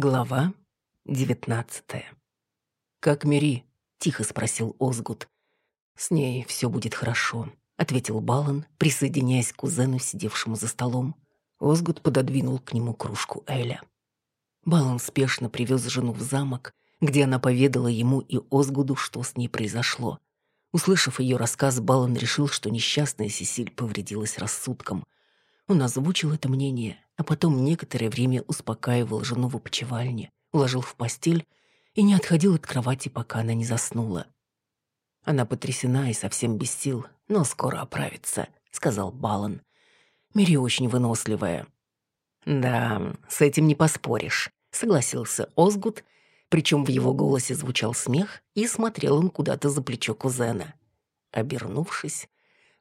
Глава девятнадцатая. «Как Мири?» — тихо спросил Озгут. «С ней все будет хорошо», — ответил Балан, присоединяясь к кузену, сидевшему за столом. Озгут пододвинул к нему кружку Эля. Балан спешно привез жену в замок, где она поведала ему и Озгуду, что с ней произошло. Услышав ее рассказ, Балан решил, что несчастная Сесиль повредилась рассудком. Он озвучил это мнение, а потом некоторое время успокаивал жену в опочивальне, уложил в постель и не отходил от кровати, пока она не заснула. Она потрясена и совсем без сил, но скоро оправится, сказал Балан. Мири очень выносливая. Да, с этим не поспоришь, согласился Озгут, причем в его голосе звучал смех, и смотрел он куда-то за плечо кузена. Обернувшись,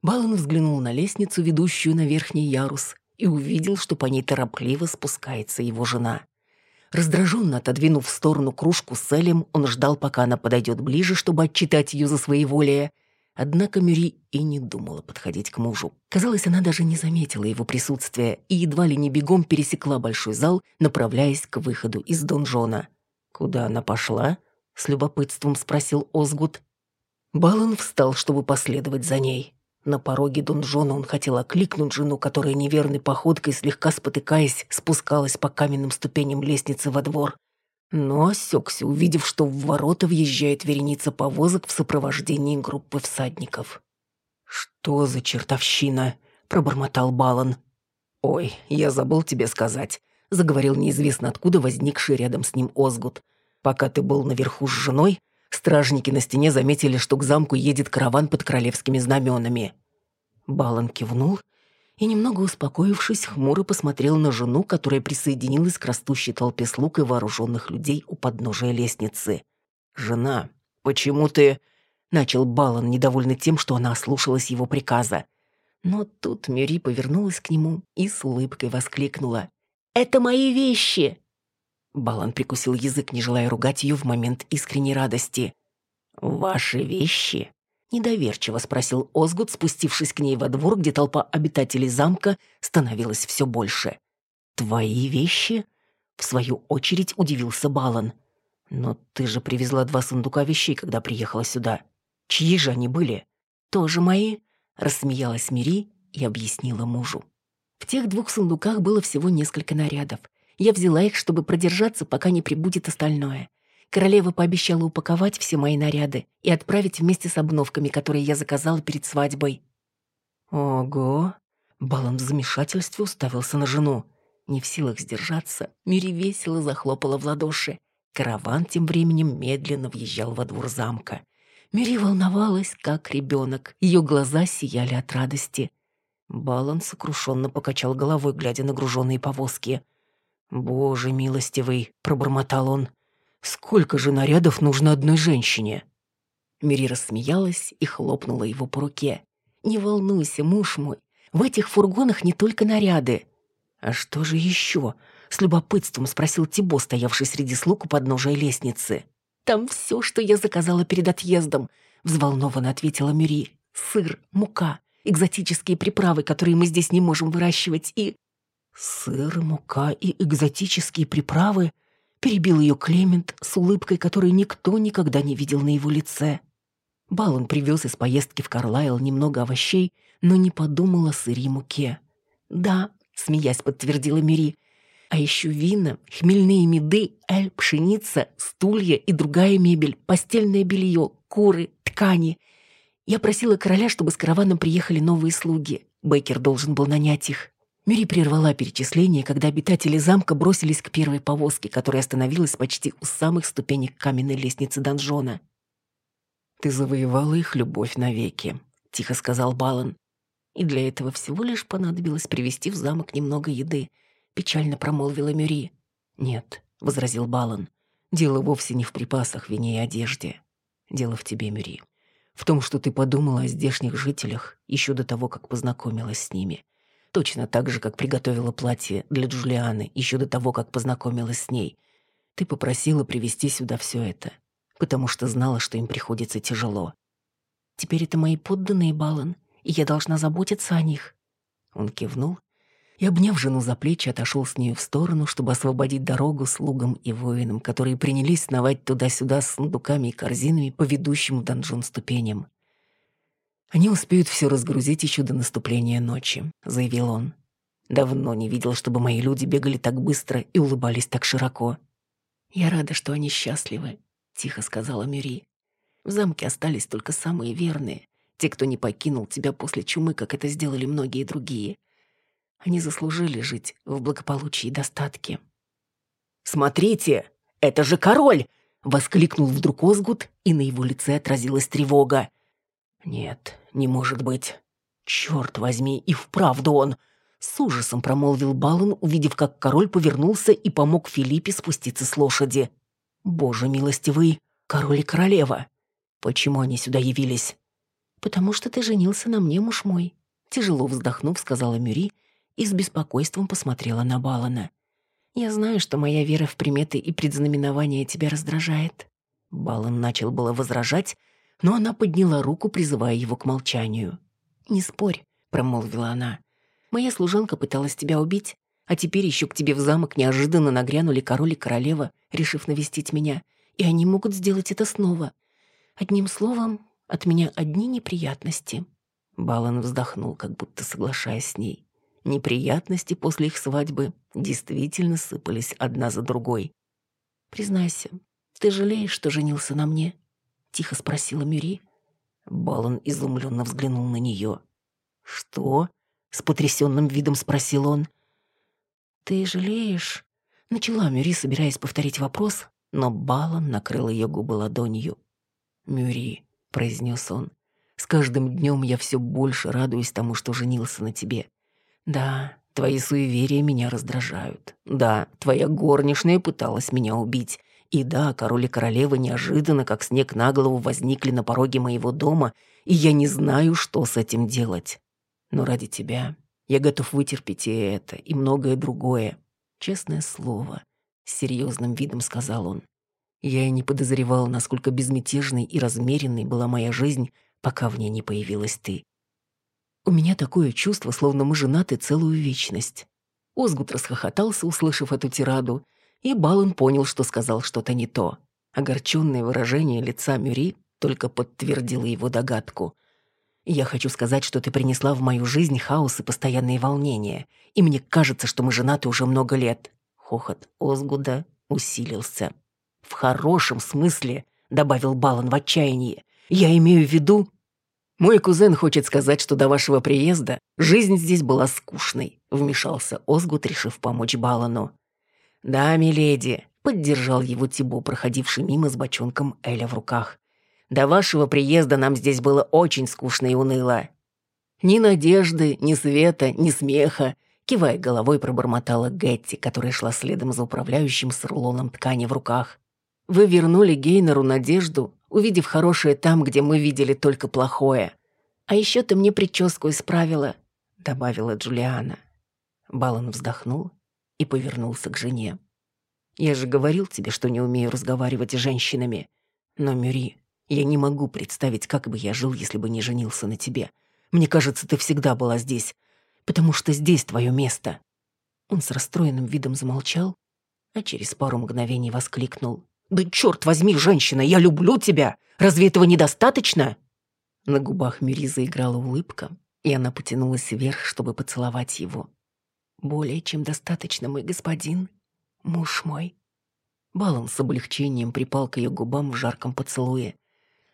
Балан взглянул на лестницу, ведущую на верхний ярус, и увидел, что по ней торопливо спускается его жена. Раздраженно отодвинув в сторону кружку с Элем, он ждал, пока она подойдет ближе, чтобы отчитать ее за своеволие. Однако Мюри и не думала подходить к мужу. Казалось, она даже не заметила его присутствия и едва ли не бегом пересекла большой зал, направляясь к выходу из донжона. «Куда она пошла?» — с любопытством спросил Озгут. Балан встал, чтобы последовать за ней. На пороге донжона он хотел окликнуть жену, которая неверной походкой, слегка спотыкаясь, спускалась по каменным ступеням лестницы во двор. Но осекся, увидев, что в ворота въезжает вереница повозок в сопровождении группы всадников. «Что за чертовщина?» — пробормотал Балан. «Ой, я забыл тебе сказать», — заговорил неизвестно откуда возникший рядом с ним Озгут. «Пока ты был наверху с женой, Стражники на стене заметили, что к замку едет караван под королевскими знаменами. Балан кивнул и, немного успокоившись, хмуро посмотрел на жену, которая присоединилась к растущей толпе слуг и вооруженных людей у подножия лестницы. «Жена, почему ты...» — начал Балан, недовольный тем, что она ослушалась его приказа. Но тут Мюри повернулась к нему и с улыбкой воскликнула. «Это мои вещи!» Балан прикусил язык, не желая ругать ее в момент искренней радости. «Ваши вещи?» — недоверчиво спросил Озгут, спустившись к ней во двор, где толпа обитателей замка становилась все больше. «Твои вещи?» — в свою очередь удивился Балан. «Но ты же привезла два сундука вещей, когда приехала сюда. Чьи же они были?» «Тоже мои?» — рассмеялась Мири и объяснила мужу. В тех двух сундуках было всего несколько нарядов — я взяла их, чтобы продержаться, пока не прибудет остальное. Королева пообещала упаковать все мои наряды и отправить вместе с обновками, которые я заказала перед свадьбой. Ого! Балом в замешательстве уставился на жену. Не в силах сдержаться, Мири весело захлопала в ладоши. Караван тем временем медленно въезжал во двор замка. Мири волновалась, как ребенок. Ее глаза сияли от радости. Балан сокрушенно покачал головой, глядя на груженные повозки — «Боже милостивый», — пробормотал он, — «сколько же нарядов нужно одной женщине?» Мири рассмеялась и хлопнула его по руке. «Не волнуйся, муж мой, в этих фургонах не только наряды». «А что же еще?» — с любопытством спросил Тибо, стоявший среди слуг у подножия лестницы. «Там все, что я заказала перед отъездом», — взволнованно ответила Мири. «Сыр, мука, экзотические приправы, которые мы здесь не можем выращивать, и «Сыр, мука и экзотические приправы», — перебил ее Клемент с улыбкой, которой никто никогда не видел на его лице. Балан привез из поездки в Карлайл немного овощей, но не подумал о сыре и муке. «Да», — смеясь подтвердила Мири, «а еще вина, хмельные меды, эль, пшеница, стулья и другая мебель, постельное белье, куры, ткани. Я просила короля, чтобы с караваном приехали новые слуги. Бейкер должен был нанять их. Мири прервала перечисление, когда обитатели замка бросились к первой повозке, которая остановилась почти у самых ступенек каменной лестницы донжона. «Ты завоевала их любовь навеки», — тихо сказал Балан. «И для этого всего лишь понадобилось привезти в замок немного еды», — печально промолвила Мюри. «Нет», — возразил Балан, — «дело вовсе не в припасах, вине и одежде. Дело в тебе, Мюри. В том, что ты подумала о здешних жителях еще до того, как познакомилась с ними» Точно так же, как приготовила платье для Джулианы еще до того, как познакомилась с ней. Ты попросила привезти сюда все это, потому что знала, что им приходится тяжело. Теперь это мои подданные, Балан, и я должна заботиться о них. Он кивнул, и, обняв жену за плечи, отошел с нею в сторону, чтобы освободить дорогу слугам и воинам, которые принялись сновать туда-сюда с сундуками и корзинами по ведущим в донжон ступеням. «Они успеют все разгрузить еще до наступления ночи», — заявил он. «Давно не видел, чтобы мои люди бегали так быстро и улыбались так широко». «Я рада, что они счастливы», — тихо сказала Мюри. «В замке остались только самые верные, те, кто не покинул тебя после чумы, как это сделали многие другие. Они заслужили жить в благополучии и достатке. «Смотрите, это же король!» — воскликнул вдруг Озгут, и на его лице отразилась тревога. «Нет, не может быть. Черт возьми, и вправду он!» С ужасом промолвил Балан, увидев, как король повернулся и помог Филиппе спуститься с лошади. «Боже милостивый, король и королева! Почему они сюда явились?» «Потому что ты женился на мне, муж мой», — тяжело вздохнув, сказала Мюри и с беспокойством посмотрела на Балана. «Я знаю, что моя вера в приметы и предзнаменования тебя раздражает». Балан начал было возражать, но она подняла руку, призывая его к молчанию. «Не спорь», — промолвила она. «Моя служанка пыталась тебя убить, а теперь еще к тебе в замок неожиданно нагрянули король и королева, решив навестить меня, и они могут сделать это снова. Одним словом, от меня одни неприятности». Балан вздохнул, как будто соглашаясь с ней. Неприятности после их свадьбы действительно сыпались одна за другой. «Признайся, ты жалеешь, что женился на мне?» — тихо спросила Мюри. Балан изумленно взглянул на нее. «Что?» — с потрясенным видом спросил он. «Ты жалеешь?» — начала Мюри, собираясь повторить вопрос, но Балан накрыл ее губы ладонью. «Мюри», — произнес он, — «с каждым днем я все больше радуюсь тому, что женился на тебе. Да, твои суеверия меня раздражают. Да, твоя горничная пыталась меня убить. И да, король и королева неожиданно, как снег на голову, возникли на пороге моего дома, и я не знаю, что с этим делать. Но ради тебя я готов вытерпеть и это, и многое другое. Честное слово, с серьезным видом сказал он. Я и не подозревал, насколько безмятежной и размеренной была моя жизнь, пока в ней не появилась ты. У меня такое чувство, словно мы женаты целую вечность». Озгут расхохотался, услышав эту тираду, и Балан понял, что сказал что-то не то. Огорченное выражение лица Мюри только подтвердило его догадку. «Я хочу сказать, что ты принесла в мою жизнь хаос и постоянные волнения, и мне кажется, что мы женаты уже много лет». Хохот Озгуда усилился. «В хорошем смысле», — добавил Балан в отчаянии. «Я имею в виду...» «Мой кузен хочет сказать, что до вашего приезда жизнь здесь была скучной», — вмешался Озгут, решив помочь Балану. «Да, миледи», — поддержал его Тибо, проходивший мимо с бочонком Эля в руках. «До вашего приезда нам здесь было очень скучно и уныло». «Ни надежды, ни света, ни смеха», — кивая головой, пробормотала Гетти, которая шла следом за управляющим с рулоном ткани в руках. «Вы вернули Гейнеру надежду, увидев хорошее там, где мы видели только плохое. «А еще ты мне прическу исправила», — добавила Джулиана. Балан вздохнул и повернулся к жене. «Я же говорил тебе, что не умею разговаривать с женщинами. Но, Мюри, я не могу представить, как бы я жил, если бы не женился на тебе. Мне кажется, ты всегда была здесь, потому что здесь твое место». Он с расстроенным видом замолчал, а через пару мгновений воскликнул. «Да черт возьми, женщина, я люблю тебя! Разве этого недостаточно?» На губах Мюри заиграла улыбка, и она потянулась вверх, чтобы поцеловать его. «Более чем достаточно, мой господин, муж мой». Балан с облегчением припал к ее губам в жарком поцелуе,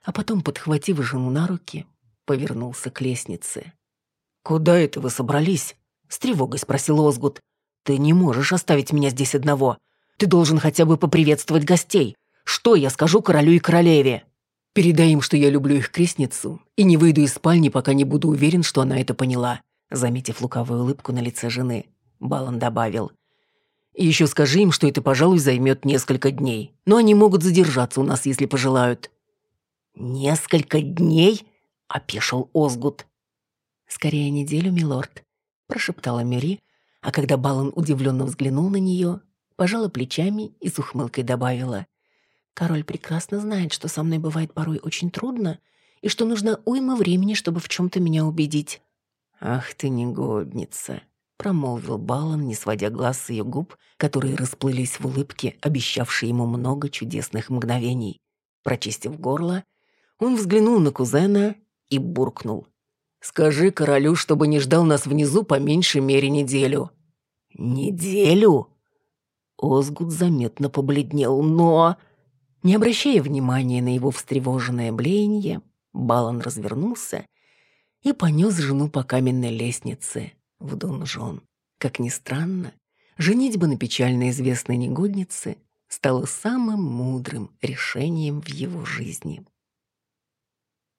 а потом, подхватив жену на руки, повернулся к лестнице. «Куда это вы собрались?» — с тревогой спросил Озгут. «Ты не можешь оставить меня здесь одного. Ты должен хотя бы поприветствовать гостей. Что я скажу королю и королеве?» «Передай им, что я люблю их крестницу, и не выйду из спальни, пока не буду уверен, что она это поняла», заметив лукавую улыбку на лице жены. Балан добавил. «И еще скажи им, что это, пожалуй, займет несколько дней, но они могут задержаться у нас, если пожелают». «Несколько дней?» — опешил Озгут. «Скорее неделю, милорд», — прошептала Мюри, а когда Балан удивленно взглянул на нее, пожала плечами и с ухмылкой добавила. «Король прекрасно знает, что со мной бывает порой очень трудно, и что нужно уйма времени, чтобы в чем-то меня убедить». «Ах ты негодница!» — промолвил Балан, не сводя глаз с ее губ, которые расплылись в улыбке, обещавшей ему много чудесных мгновений. Прочистив горло, он взглянул на кузена и буркнул. «Скажи королю, чтобы не ждал нас внизу по меньшей мере неделю». «Неделю?» Озгуд заметно побледнел, но... Не обращая внимания на его встревоженное блеяние, Балан развернулся и понес жену по каменной лестнице в донжон. Как ни странно, женитьба на печально известной негоднице стала самым мудрым решением в его жизни.